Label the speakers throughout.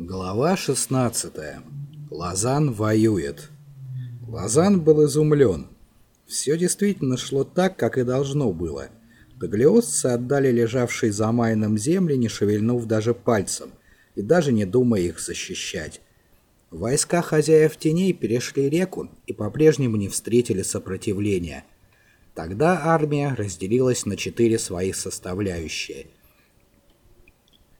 Speaker 1: Глава 16. Лазан воюет. Лазан был изумлен. Все действительно шло так, как и должно было. Таглиосцы отдали лежавшей за майном земли, не шевельнув даже пальцем, и даже не думая их защищать. Войска хозяев теней перешли реку и по-прежнему не встретили сопротивления. Тогда армия разделилась на четыре своих составляющие –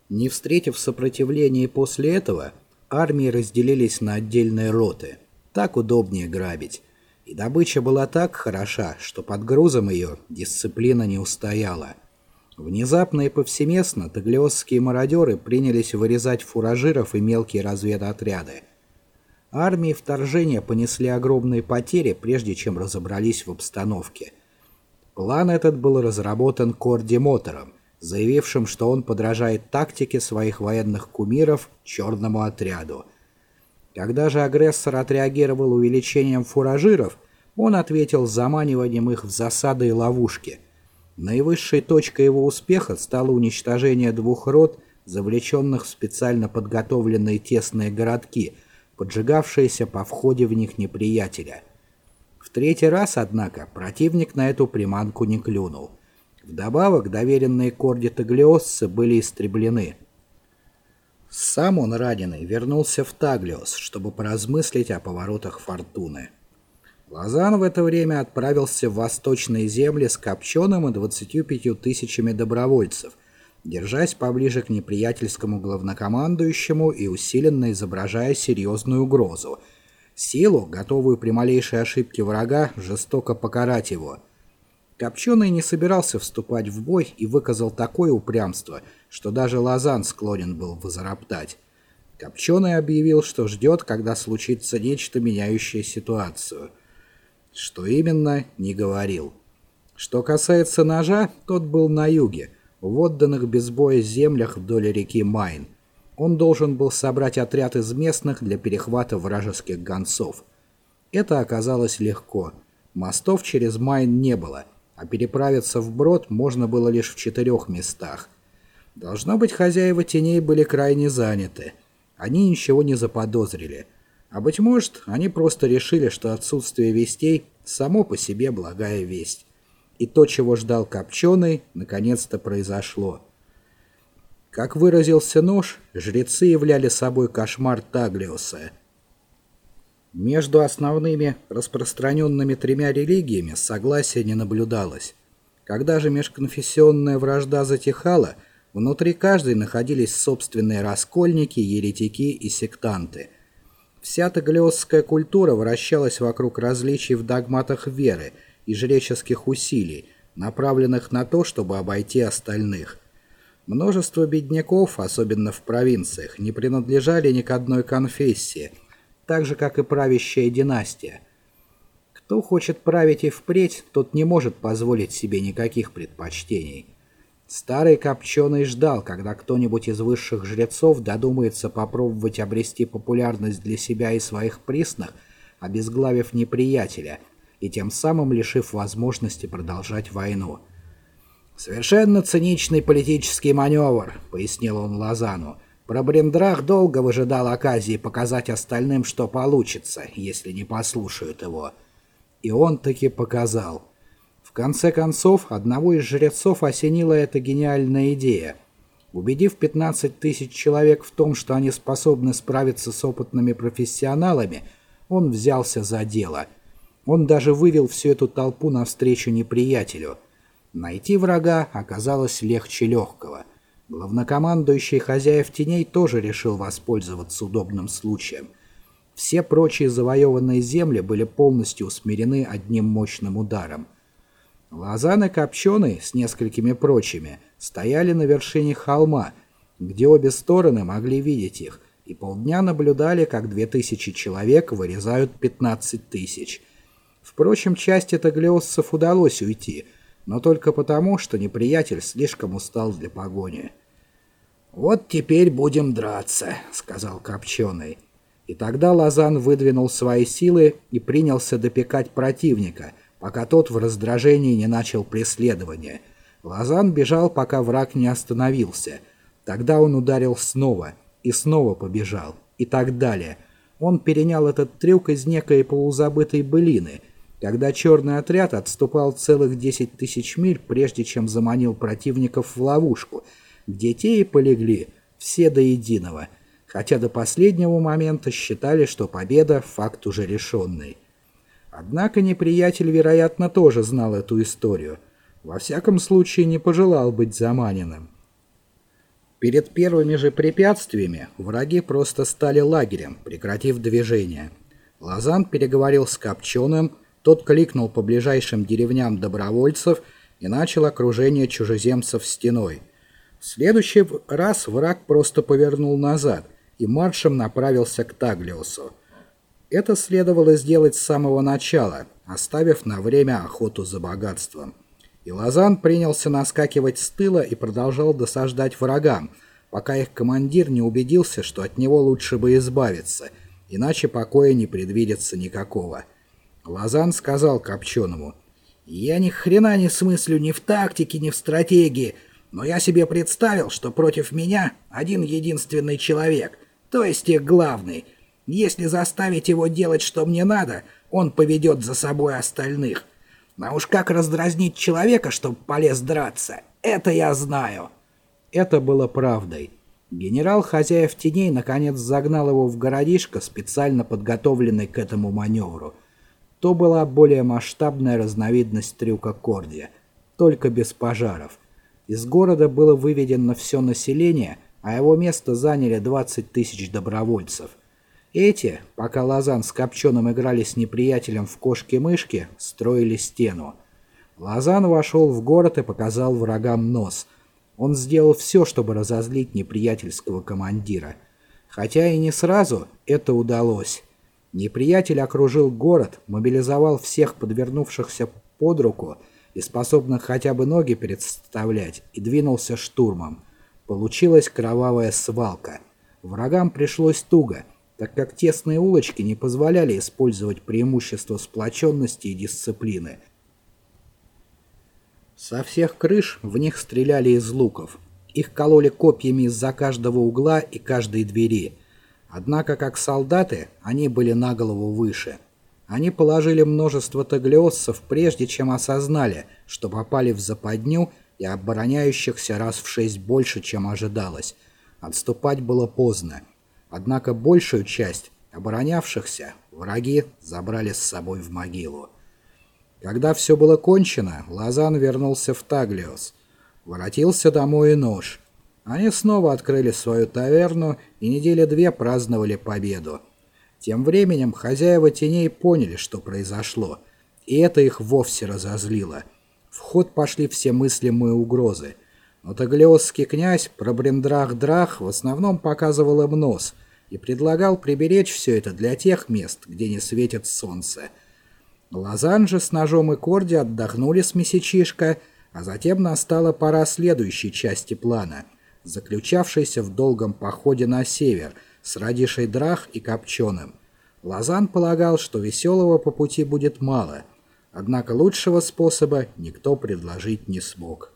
Speaker 1: не встретив сопротивления после этого, армии разделились на отдельные роты. Так удобнее грабить. И добыча была так хороша, что под грузом ее дисциплина не устояла. Внезапно и повсеместно таглиосские мародеры принялись вырезать фуражиров и мелкие разведотряды. Армии вторжения понесли огромные потери, прежде чем разобрались в обстановке. План этот был разработан Корди Мотором, заявившим, что он подражает тактике своих военных кумиров черному отряду. Когда же агрессор отреагировал увеличением фуражиров, он ответил заманиванием их в засады и ловушки. Наивысшей точкой его успеха стало уничтожение двух рот, завлеченных в специально подготовленные тесные городки, поджигавшиеся по входе в них неприятеля. В третий раз, однако, противник на эту приманку не клюнул. Вдобавок, доверенные Корди Таглиосцы были истреблены. Сам он, раненый, вернулся в Таглиос, чтобы поразмыслить о поворотах фортуны. Лазан в это время отправился в восточные земли с Копченым и 25 тысячами добровольцев, держась поближе к неприятельскому главнокомандующему и усиленно изображая серьезную угрозу. Силу, готовую при малейшей ошибке врага, жестоко покарать его – Копченый не собирался вступать в бой и выказал такое упрямство, что даже Лазан склонен был возроптать. Копченый объявил, что ждет, когда случится нечто, меняющее ситуацию. Что именно, не говорил. Что касается ножа, тот был на юге, в отданных без боя землях вдоль реки Майн. Он должен был собрать отряд из местных для перехвата вражеских гонцов. Это оказалось легко. Мостов через Майн не было — а переправиться вброд можно было лишь в четырех местах. Должно быть, хозяева теней были крайне заняты. Они ничего не заподозрили. А быть может, они просто решили, что отсутствие вестей само по себе благая весть. И то, чего ждал Копченый, наконец-то произошло. Как выразился нож, жрецы являли собой кошмар Таглиуса — между основными распространенными тремя религиями согласия не наблюдалось. Когда же межконфессионная вражда затихала, внутри каждой находились собственные раскольники, еретики и сектанты. Вся таглиосская культура вращалась вокруг различий в догматах веры и жреческих усилий, направленных на то, чтобы обойти остальных. Множество бедняков, особенно в провинциях, не принадлежали ни к одной конфессии – так же, как и правящая династия. Кто хочет править и впредь, тот не может позволить себе никаких предпочтений. Старый Копченый ждал, когда кто-нибудь из высших жрецов додумается попробовать обрести популярность для себя и своих присных, обезглавив неприятеля и тем самым лишив возможности продолжать войну. «Совершенно циничный политический маневр», — пояснил он Лазану. Пробрендрах долго выжидал оказии показать остальным, что получится, если не послушают его. И он таки показал. В конце концов, одного из жрецов осенила эта гениальная идея. Убедив 15 тысяч человек в том, что они способны справиться с опытными профессионалами, он взялся за дело. Он даже вывел всю эту толпу навстречу неприятелю. Найти врага оказалось легче легкого. Главнокомандующий хозяев теней тоже решил воспользоваться удобным случаем. Все прочие завоеванные земли были полностью усмирены одним мощным ударом. Лозан и Копченый с несколькими прочими стояли на вершине холма, где обе стороны могли видеть их, и полдня наблюдали, как две тысячи человек вырезают пятнадцать тысяч. Впрочем, части таглиоссов удалось уйти, но только потому, что неприятель слишком устал для погони. «Вот теперь будем драться», — сказал Копченый. И тогда Лазан выдвинул свои силы и принялся допекать противника, пока тот в раздражении не начал преследование. Лазан бежал, пока враг не остановился. Тогда он ударил снова, и снова побежал, и так далее. Он перенял этот трюк из некой полузабытой былины, когда черный отряд отступал целых 10 тысяч миль, прежде чем заманил противников в ловушку, где те и полегли, все до единого, хотя до последнего момента считали, что победа – факт уже решенный. Однако неприятель, вероятно, тоже знал эту историю. Во всяком случае, не пожелал быть заманенным. Перед первыми же препятствиями враги просто стали лагерем, прекратив движение. Лазан переговорил с Копченым, тот кликнул по ближайшим деревням добровольцев и начал окружение чужеземцев стеной. В следующий раз враг просто повернул назад и маршем направился к Таглиосу. Это следовало сделать с самого начала, оставив на время охоту за богатством. И Лозан принялся наскакивать с тыла и продолжал досаждать врагам, пока их командир не убедился, что от него лучше бы избавиться, иначе покоя не предвидится никакого. Лозан сказал Копченому, «Я ни хрена не смыслю ни в тактике, ни в стратегии, но я себе представил, что против меня один единственный человек, то есть их главный — если заставить его делать, что мне надо, он поведет за собой остальных. А уж как раздразнить человека, чтобы полез драться, это я знаю. Это было правдой. Генерал хозяев теней наконец загнал его в городишко, специально подготовленный к этому маневру. То была более масштабная разновидность трюка Кордия, только без пожаров. Из города было выведено все население, а его место заняли 20 тысяч добровольцев. Эти, пока Лазан с Копченым играли с неприятелем в кошки-мышки, строили стену. Лазан вошел в город и показал врагам нос. Он сделал все, чтобы разозлить неприятельского командира. Хотя и не сразу это удалось. Неприятель окружил город, мобилизовал всех подвернувшихся под руку и способных хотя бы ноги представлять, и двинулся штурмом. Получилась кровавая свалка. Врагам пришлось туго — так как тесные улочки не позволяли использовать преимущество сплоченности и дисциплины. Со всех крыш в них стреляли из луков. Их кололи копьями из-за каждого угла и каждой двери. Однако, как солдаты, они были на голову выше. Они положили множество таглиоссов, прежде чем осознали, что попали в западню и обороняющихся раз в шесть больше, чем ожидалось. Отступать было поздно. Однако большую часть оборонявшихся враги забрали с собой в могилу. Когда все было кончено, Лазан вернулся в Таглиос. Воротился домой и нож. Они снова открыли свою таверну и недели две праздновали победу. Тем временем хозяева теней поняли, что произошло, и это их вовсе разозлило. В ход пошли все мыслимые угрозы – но таглиосский князь Пробрендрах-Драх в основном показывал им нос и предлагал приберечь все это для тех мест, где не светит солнце. Лазан же с ножом и корди отдохнули с месячишка, а затем настала пора следующей части плана, заключавшейся в долгом походе на север с Радишей Драх и Копченым. Лазан полагал, что веселого по пути будет мало, однако лучшего способа никто предложить не смог.